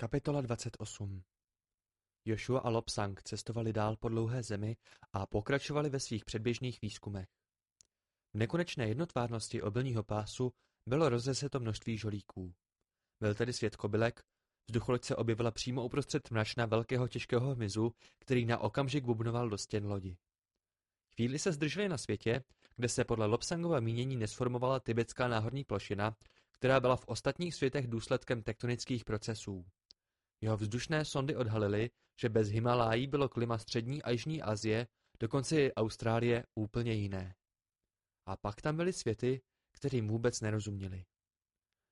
Kapitola 28 Joshua a Lobsang cestovali dál po dlouhé zemi a pokračovali ve svých předběžných výzkumech. V nekonečné jednotvárnosti obilního pásu bylo rozeseto množství žolíků. Byl tedy svět kobylek, vzducholoď se objevila přímo uprostřed mračna velkého těžkého hmyzu, který na okamžik bubnoval do stěn lodi. Chvíli se zdrželi na světě, kde se podle Lobsangova mínění nesformovala tibetská náhorní plošina, která byla v ostatních světech důsledkem tektonických procesů. Jeho vzdušné sondy odhalily, že bez Himalájí bylo klima střední a jižní Asie, dokonce i Austrálie, úplně jiné. A pak tam byly světy, kterým vůbec nerozuměli.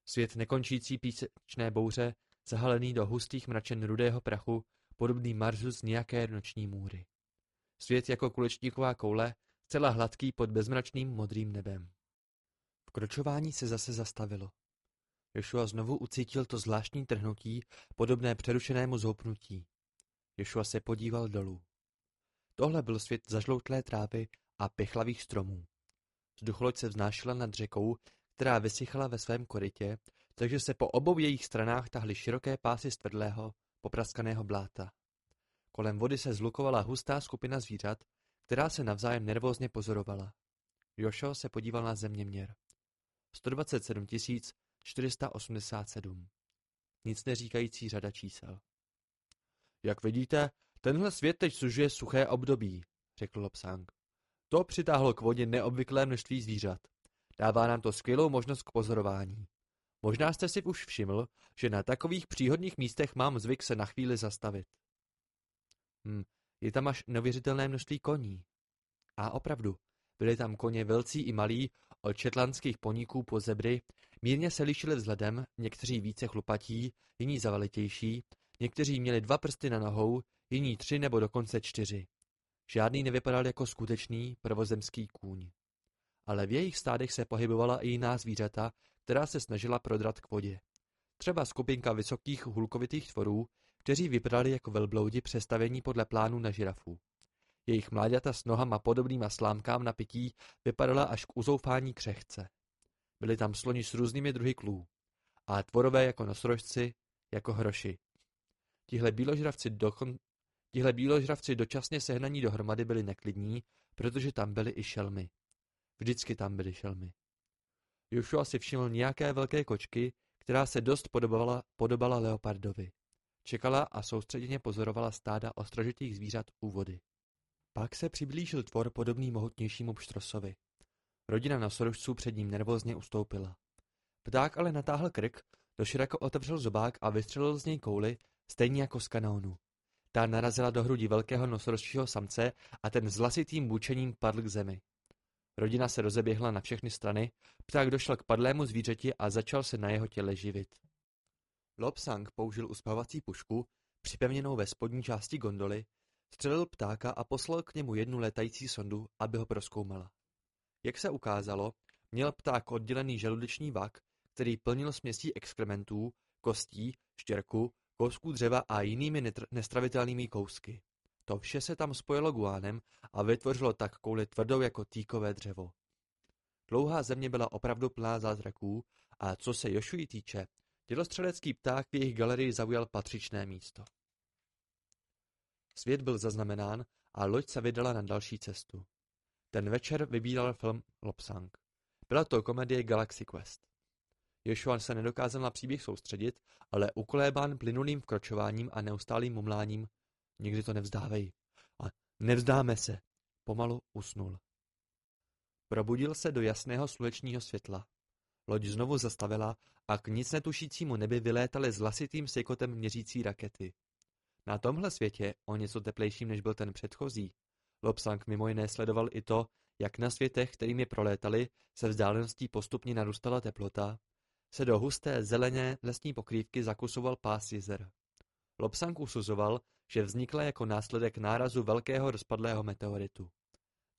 Svět nekončící písečné bouře, zahalený do hustých mračen rudého prachu, podobný Marsu z nějaké noční můry. Svět jako kulečníková koule, celá hladký pod bezmračným modrým nebem. Vkročování se zase zastavilo. Joshua znovu ucítil to zvláštní trhnutí, podobné přerušenému zoupnutí. Joshua se podíval dolů. Tohle byl svět zažloutlé trávy a pichlavých stromů. Vzducholoď se vznášela nad řekou, která vysychala ve svém korytě, takže se po obou jejich stranách tahly široké pásy stvrdlého, popraskaného bláta. Kolem vody se zlukovala hustá skupina zvířat, která se navzájem nervózně pozorovala. Jošo se podíval na zeměměr. 127 487. Nic neříkající řada čísel. Jak vidíte, tenhle svět teď sužuje suché období, řekl Lobsang. To přitáhlo k vodě neobvyklé množství zvířat. Dává nám to skvělou možnost k pozorování. Možná jste si už všiml, že na takových příhodných místech mám zvyk se na chvíli zastavit. Hm, je tam až neuvěřitelné množství koní. A opravdu, byli tam koně velcí i malí, od četlanských poníků po zebry, mírně se lišili vzhledem, někteří více chlupatí, jiní zavalitější, někteří měli dva prsty na nohou, jiní tři nebo dokonce čtyři. Žádný nevypadal jako skutečný prvozemský kůň. Ale v jejich stádech se pohybovala i jiná zvířata, která se snažila prodrat k vodě. Třeba skupinka vysokých hulkovitých tvorů, kteří vypadali jako velbloudi přestavení podle plánu na žirafu. Jejich mláďata s nohama podobnýma slámkám na pití vypadala až k uzoufání křehce. Byli tam sloni s různými druhy klů. A tvorové jako nosorožci, jako hroši. Tihle bíložravci, dokon... Tihle bíložravci dočasně sehnaní dohromady byli neklidní, protože tam byly i šelmy. Vždycky tam byly šelmy. Joshua si všiml nějaké velké kočky, která se dost podobala, podobala leopardovi. Čekala a soustředěně pozorovala stáda ostražitých zvířat u vody. Pak se přiblížil tvor podobný mohutnějšímu pštrosovi. Rodina nosorožců před ním nervózně ustoupila. Pták ale natáhl krk, doširoko otevřel zobák a vystřelil z něj kouli, stejně jako z kanónu. Ta narazila do hrudi velkého nosorožčího samce a ten s hlasitým bučením padl k zemi. Rodina se rozeběhla na všechny strany, pták došel k padlému zvířeti a začal se na jeho těle živit. Lobsang použil uspavovací pušku, připevněnou ve spodní části gondoly, střelil ptáka a poslal k němu jednu létající sondu, aby ho proskoumala. Jak se ukázalo, měl pták oddělený žaludeční vak, který plnil směsí exkrementů, kostí, štěrku, kousků dřeva a jinými nestravitelnými kousky. To vše se tam spojilo guánem a vytvořilo tak kouli tvrdou jako týkové dřevo. Dlouhá země byla opravdu plná zázraků a co se Jošuji týče, dělostřelecký pták v jejich galerii zaujal patřičné místo. Svět byl zaznamenán a loď se vydala na další cestu. Ten večer vybíral film Lopsang. Byla to komedie Galaxy Quest. Joshua se nedokázal na příběh soustředit, ale ukolébán plynulým vkročováním a neustálým mumláním Nikdy to nevzdávej. A nevzdáme se. Pomalu usnul. Probudil se do jasného slunečního světla. Loď znovu zastavila a k nic netušícímu nebi vylétaly s hlasitým sejkotem měřící rakety. Na tomhle světě, o něco teplejším než byl ten předchozí, Lobsang mimo jiné sledoval i to, jak na světech, kterými prolétali, se vzdáleností postupně narůstala teplota, se do husté zelené lesní pokrývky zakusoval pás jezer. Lobsang usuzoval, že vznikla jako následek nárazu velkého rozpadlého meteoritu.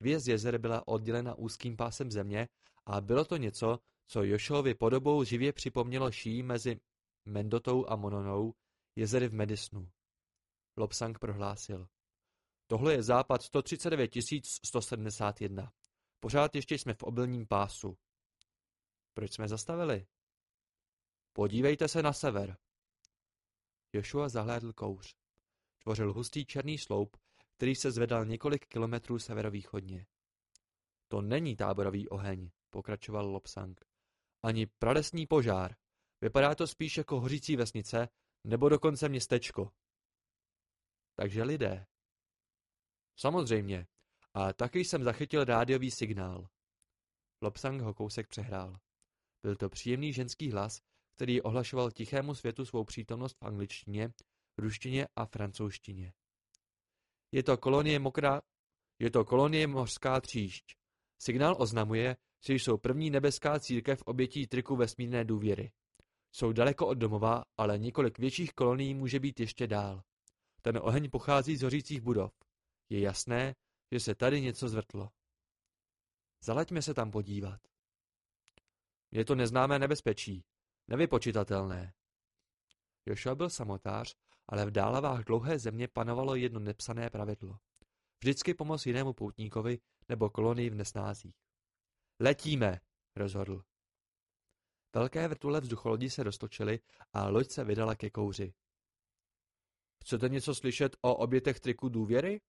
Dvě z jezer byla oddělena úzkým pásem země a bylo to něco, co Jošovi podobou živě připomnělo ší mezi Mendotou a Mononou, jezery v Medisnu. Lobsang prohlásil. Tohle je západ 139 171. Pořád ještě jsme v obilním pásu. Proč jsme zastavili? Podívejte se na sever. Joshua zahlédl kouř. Tvořil hustý černý sloup, který se zvedal několik kilometrů severovýchodně. To není táborový oheň, pokračoval Lobsang. Ani pralesní požár. Vypadá to spíš jako hořící vesnice, nebo dokonce městečko. Takže lidé. Samozřejmě. A taky jsem zachytil rádiový signál. Lobsang ho kousek přehrál. Byl to příjemný ženský hlas, který ohlašoval tichému světu svou přítomnost v angličtině, ruštině a francouzštině. Je to kolonie mokrá... Je to kolonie mořská tříšť. Signál oznamuje, že jsou první nebeská církev obětí triku vesmírné důvěry. Jsou daleko od domova, ale několik větších kolonií může být ještě dál. Ten oheň pochází z hořících budov. Je jasné, že se tady něco zvrtlo. Zalaďme se tam podívat. Je to neznámé nebezpečí, nevypočitatelné. Joshua byl samotář, ale v dálavách dlouhé země panovalo jedno nepsané pravidlo. Vždycky pomoc jinému poutníkovi nebo kolonii v nesnázích. Letíme, rozhodl. Velké vrtule vzducholodi se roztočily a loď se vydala ke kouři. Chcete něco slyšet o obětech triku důvěry?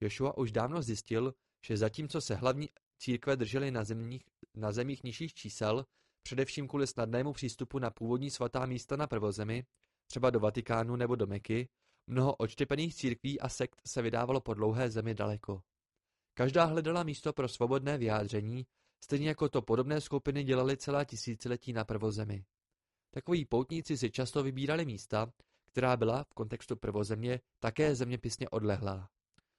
Joshua už dávno zjistil, že zatímco se hlavní církve držely na, zemních, na zemích nižších čísel, především kvůli snadnému přístupu na původní svatá místa na prvozemi, třeba do Vatikánu nebo do Meky, mnoho odštěpených církví a sekt se vydávalo po dlouhé zemi daleko. Každá hledala místo pro svobodné vyjádření, stejně jako to podobné skupiny dělaly celá tisíciletí na prvozemi. Takoví poutníci si často vybírali místa, která byla v kontextu prvozemě také zeměpisně odlehlá.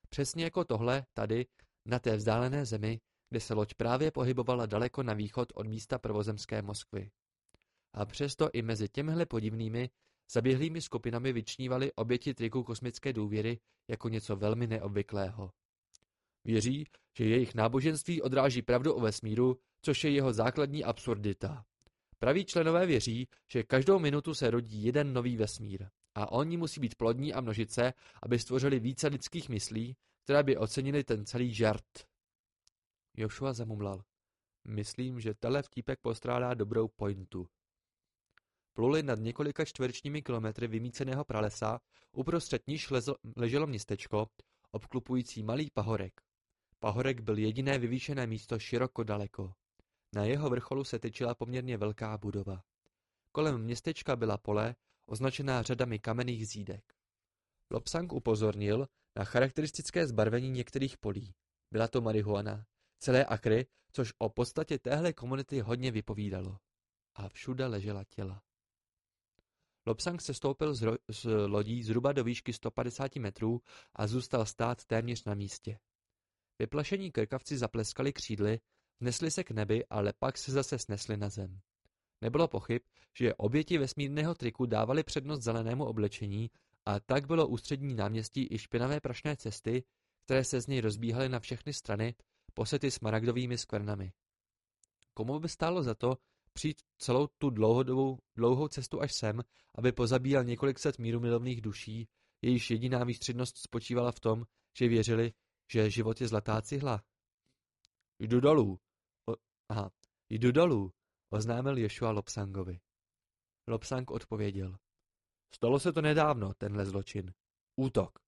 Přesně jako tohle tady, na té vzdálené zemi, kde se loď právě pohybovala daleko na východ od místa prvozemské Moskvy. A přesto i mezi těmihle podivnými, zaběhlými skupinami vyčnívaly oběti triku kosmické důvěry jako něco velmi neobvyklého. Věří, že jejich náboženství odráží pravdu o vesmíru, což je jeho základní absurdita. Praví členové věří, že každou minutu se rodí jeden nový vesmír a oni musí být plodní a množit se, aby stvořili více lidských myslí, které by ocenili ten celý žart. Joshua zamumlal. Myslím, že tenhle vtípek postrádá dobrou pointu. Pluli nad několika čtverečními kilometry vymíceného pralesa, uprostřed níž leželo městečko, obklupující malý pahorek. Pahorek byl jediné vyvýšené místo široko daleko. Na jeho vrcholu se tyčila poměrně velká budova. Kolem městečka byla pole, označená řadami kamenných zídek. Lobsang upozornil na charakteristické zbarvení některých polí. Byla to marihuana, celé akry, což o podstatě téhle komunity hodně vypovídalo. A všude ležela těla. Lobsang se stoupil z, z lodí zhruba do výšky 150 metrů a zůstal stát téměř na místě. Vyplašení krkavci zapleskali křídly, vnesli se k nebi, ale pak se zase snesli na zem. Nebylo pochyb, že oběti vesmírného triku dávali přednost zelenému oblečení a tak bylo ústřední náměstí i špinavé prašné cesty, které se z něj rozbíhaly na všechny strany, posety smaragdovými skvrnami. Komu by stálo za to přijít celou tu dlouhodobou, dlouhou cestu až sem, aby pozabíjel několik set míru milovných duší, jejíž jediná výstřednost spočívala v tom, že věřili, že život je zlatá cihla. Jdu dolů. O, aha, jdu dolů, oznámil Ješua Lopsangovi. Lopsang odpověděl. Stalo se to nedávno, tenhle zločin. Útok.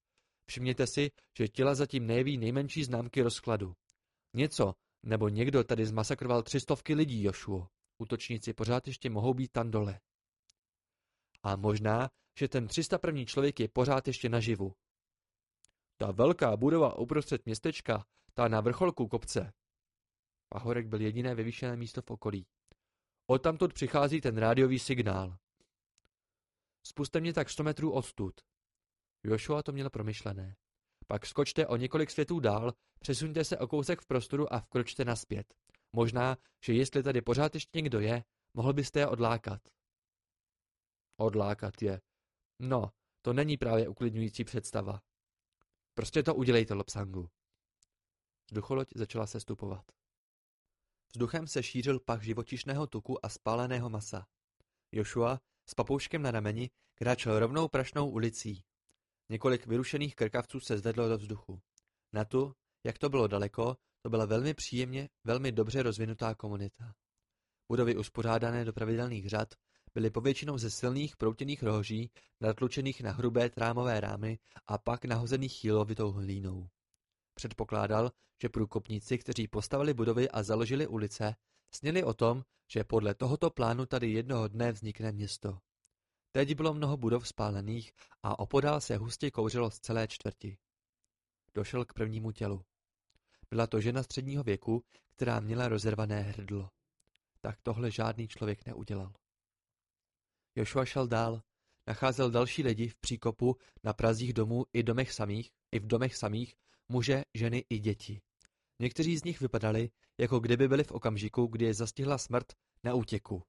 Všimněte si, že těla zatím nejeví nejmenší známky rozkladu. Něco, nebo někdo tady zmasakroval třistovky lidí, Jošuo. Útočníci pořád ještě mohou být tam dole. A možná, že ten 301. člověk je pořád ještě naživu. Ta velká budova uprostřed městečka, ta na vrcholku kopce. Pahorek byl jediné vyvýšené místo v okolí. Odtamtud přichází ten rádiový signál. Spuste mě tak sto metrů odtud. Joshua to měl promyšlené. Pak skočte o několik světů dál, přesuňte se o kousek v prostoru a vkročte naspět. Možná, že jestli tady pořád ještě někdo je, mohl byste je odlákat. Odlákat je. No, to není právě uklidňující představa. Prostě to udělejte, Lopsangu. Vzducholoď začala se stupovat. Vzduchem se šířil pach živočišného tuku a spáleného masa. Joshua s papouškem na rameni kráčel rovnou prašnou ulicí. Několik vyrušených krkavců se zvedlo do vzduchu. Na tu, jak to bylo daleko, to byla velmi příjemně, velmi dobře rozvinutá komunita. Budovy uspořádané do pravidelných řad byly povětšinou ze silných proutěných rohoží, natlučených na hrubé trámové rámy a pak nahozených jílovitou hlínou. Předpokládal, že průkopníci, kteří postavili budovy a založili ulice, sněli o tom, že podle tohoto plánu tady jednoho dne vznikne město. Teď bylo mnoho budov spálených a opodál se hustě kouřilo z celé čtvrti. Došel k prvnímu tělu. Byla to žena středního věku, která měla rozervané hrdlo. Tak tohle žádný člověk neudělal. Joshua šel dál. Nacházel další lidi v příkopu na prazích domů i domech samých, i v domech samých, muže, ženy i děti. Někteří z nich vypadali, jako kdyby byli v okamžiku, kdy je zastihla smrt na útěku.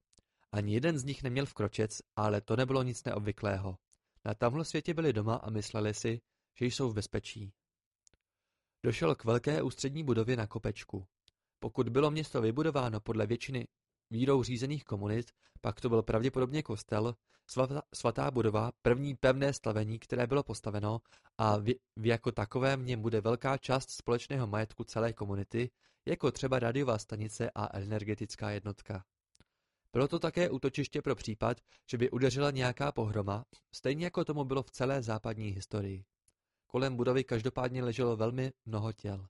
Ani jeden z nich neměl vkročec, ale to nebylo nic neobvyklého. Na tamhle světě byli doma a mysleli si, že jsou v bezpečí. Došel k velké ústřední budově na kopečku. Pokud bylo město vybudováno podle většiny vírou řízených komunit, pak to byl pravděpodobně kostel, svatá, budova, první pevné stavení, které bylo postaveno a v, v jako takovém něm bude velká část společného majetku celé komunity, jako třeba radiová stanice a energetická jednotka. Bylo to také útočiště pro případ, že by udeřila nějaká pohroma, stejně jako tomu bylo v celé západní historii. Kolem budovy každopádně leželo velmi mnoho těl.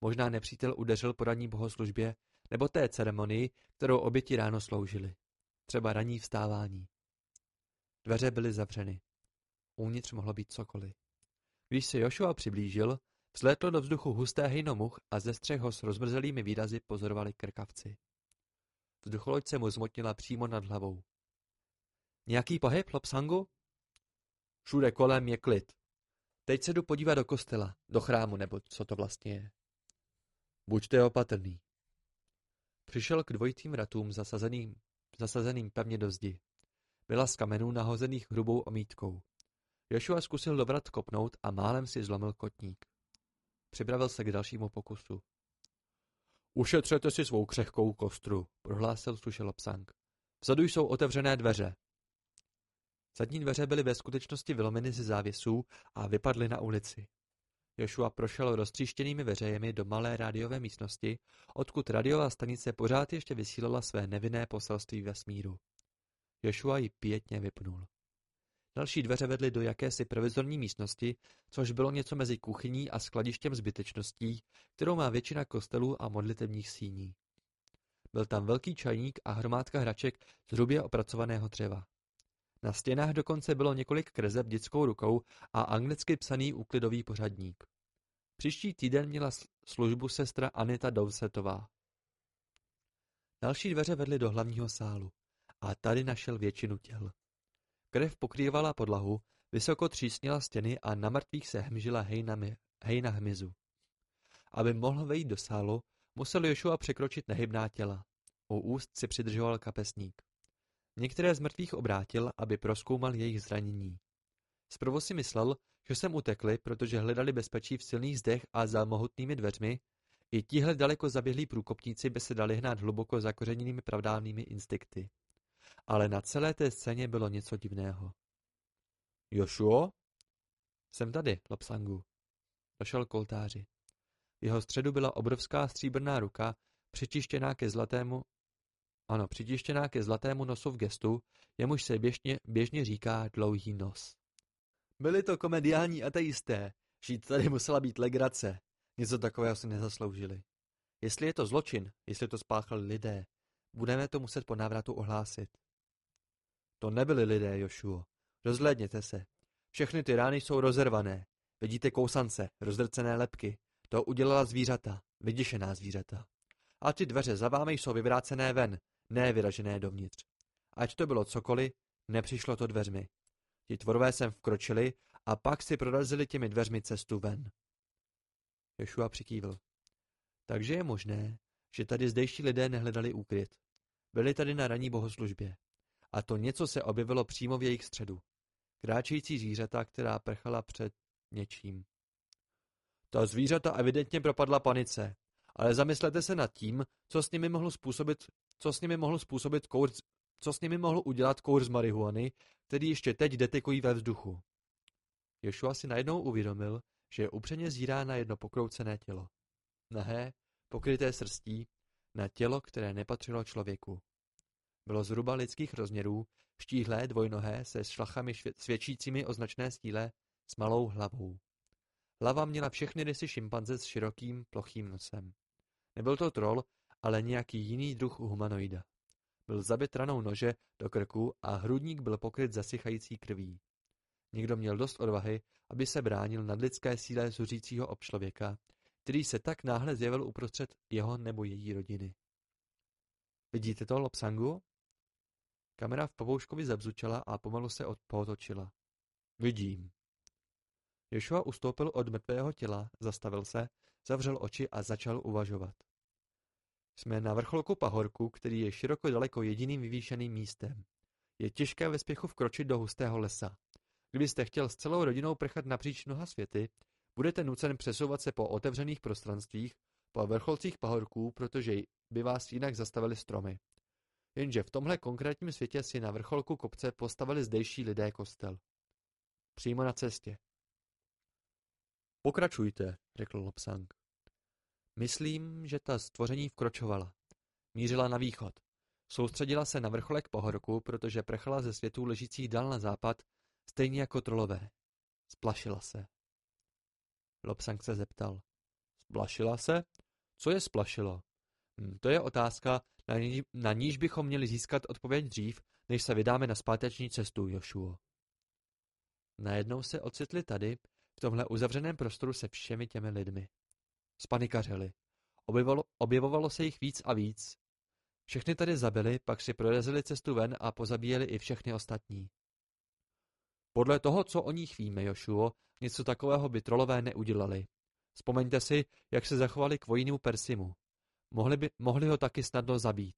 Možná nepřítel udeřil po ranní bohoslužbě nebo té ceremonii, kterou oběti ráno sloužili. Třeba ranní vstávání. Dveře byly zavřeny. Uvnitř mohlo být cokoliv. Když se Joshua přiblížil, vzlétlo do vzduchu husté hejno much a ze střech ho s rozmrzelými výrazy pozorovali krkavci. Vzducholoď se mu zmotnila přímo nad hlavou. Nějaký pohyb, Lopsangu? Všude kolem je klid. Teď se jdu podívat do kostela, do chrámu, nebo co to vlastně je. Buďte opatrný. Přišel k dvojitým ratům zasazeným, zasazeným pevně do zdi. Byla z kamenů nahozených hrubou omítkou. Joshua zkusil do vrat kopnout a málem si zlomil kotník. Připravil se k dalšímu pokusu. Ušetřete si svou křehkou kostru, prohlásil slušel Psang. Vzadu jsou otevřené dveře. Zadní dveře byly ve skutečnosti vylomeny ze závěsů a vypadly na ulici. Joshua prošel roztříštěnými veřejemi do malé rádiové místnosti, odkud radiová stanice pořád ještě vysílala své nevinné poselství vesmíru. Joshua ji pětně vypnul. Další dveře vedly do jakési provizorní místnosti, což bylo něco mezi kuchyní a skladištěm zbytečností, kterou má většina kostelů a modlitebních síní. Byl tam velký čajník a hromádka hraček z hrubě opracovaného dřeva. Na stěnách dokonce bylo několik kreseb dětskou rukou a anglicky psaný úklidový pořadník. Příští týden měla službu sestra Anita Dovsetová. Další dveře vedly do hlavního sálu a tady našel většinu těl. Krev pokrývala podlahu, vysoko třísnila stěny a na mrtvých se hmžila hejna, hejna hmyzu. Aby mohl vejít do sálu, musel Joshua překročit nehybná těla. U úst si přidržoval kapesník. Některé z mrtvých obrátil, aby proskoumal jejich zranění. Zprvu si myslel, že sem utekli, protože hledali bezpečí v silných zdech a za mohutnými dveřmi, i tihle daleko zaběhlí průkopníci by se dali hnát hluboko zakořeněnými pravdálnými instinkty. Ale na celé té scéně bylo něco divného. Jošuo? Jsem tady, Lopsangu. Došel k oltáři. V jeho středu byla obrovská stříbrná ruka, přičištěná ke zlatému ano, přitištěná ke zlatému nosu v gestu, jemuž se běžně, běžně říká dlouhý nos. Byli to komediální ateisté, žít tady musela být legrace. Něco takového si nezasloužili. Jestli je to zločin, jestli to spáchali lidé, budeme to muset po návratu ohlásit. To nebyli lidé, Jošuo. Rozhlédněte se. Všechny ty rány jsou rozervané. Vidíte kousance, rozdrcené lepky. To udělala zvířata, vyděšená zvířata. A ty dveře za vámi jsou vyvrácené ven, ne vyražené dovnitř. Ať to bylo cokoliv, nepřišlo to dveřmi. Ti tvorové sem vkročili a pak si prorazili těmi dveřmi cestu ven. Joshua přikývl. Takže je možné, že tady zdejší lidé nehledali úkryt. Byli tady na ranní bohoslužbě. A to něco se objevilo přímo v jejich středu. Kráčející zvířata, která prchala před něčím. Ta zvířata evidentně propadla panice, ale zamyslete se nad tím, co s nimi mohlo způsobit co s nimi mohl způsobit kour, co s nimi mohl udělat kour z marihuany, který ještě teď detekují ve vzduchu. Joshua si najednou uvědomil, že je upřeně zírá na jedno pokroucené tělo. Nahé, pokryté srstí, na tělo, které nepatřilo člověku. Bylo zhruba lidských rozměrů, štíhlé, dvojnohé, se šlachami svědčícími o značné stíle, s malou hlavou. Hlava měla všechny rysy šimpanze s širokým, plochým nosem. Nebyl to troll, ale nějaký jiný druh humanoida. Byl zabit ranou nože do krku a hrudník byl pokryt zasychající krví. Někdo měl dost odvahy, aby se bránil nadlidské síle zuřícího občlověka, který se tak náhle zjevil uprostřed jeho nebo její rodiny. Vidíte to, Lopsangu? Kamera v pavouškovi zabzučela a pomalu se odpotočila. Vidím. Ješua ustoupil od mrtvého těla, zastavil se, zavřel oči a začal uvažovat. Jsme na vrcholku pahorku, který je široko daleko jediným vyvýšeným místem. Je těžké ve spěchu vkročit do hustého lesa. Kdybyste chtěl s celou rodinou prchat napříč mnoha světy, budete nucen přesouvat se po otevřených prostranstvích, po vrcholcích pahorků, protože by vás jinak zastavili stromy. Jenže v tomhle konkrétním světě si na vrcholku kopce postavili zdejší lidé kostel. Přímo na cestě. Pokračujte, řekl Lopsang. Myslím, že ta stvoření vkročovala. Mířila na východ. Soustředila se na vrcholek pohorku, protože prchala ze světů ležících dál na západ, stejně jako trolové. Splašila se. Lopsang se zeptal. Splašila se? Co je splašilo? Hm, to je otázka, na, ní, na níž bychom měli získat odpověď dřív, než se vydáme na zpáteční cestu, Jošuo. Najednou se ocitli tady, v tomhle uzavřeném prostoru se všemi těmi lidmi. Spanikařili. Objevovalo, objevovalo se jich víc a víc. Všechny tady zabili, pak si prorazili cestu ven a pozabíjeli i všechny ostatní. Podle toho, co o nich víme, Jošuo, něco takového by trolové neudělali. Vzpomeňte si, jak se zachovali k vojnímu Persimu. Mohli, by, mohli ho taky snadno zabít.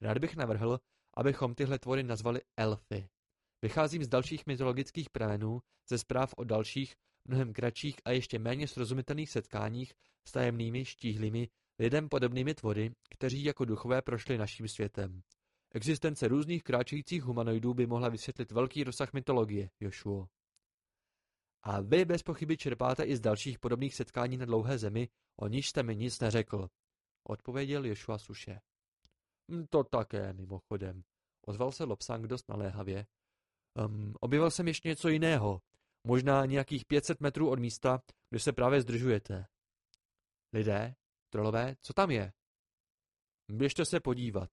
Rád bych navrhl, abychom tyhle tvory nazvali elfy. Vycházím z dalších mytologických pramenů, ze zpráv o dalších, mnohem kratších a ještě méně srozumitelných setkáních s tajemnými, štíhlými, lidem podobnými tvory, kteří jako duchové prošli naším světem. Existence různých kráčejících humanoidů by mohla vysvětlit velký rozsah mytologie, Jošuo. A vy bez pochyby čerpáte i z dalších podobných setkání na dlouhé zemi, o níž jste mi nic neřekl, odpověděl Joshua suše. Hm, to také, mimochodem, ozval se Lopsang dost naléhavě. Um, objevil jsem ještě něco jiného, možná nějakých 500 metrů od místa, kde se právě zdržujete. Lidé? Trolové? Co tam je? Běžte se podívat,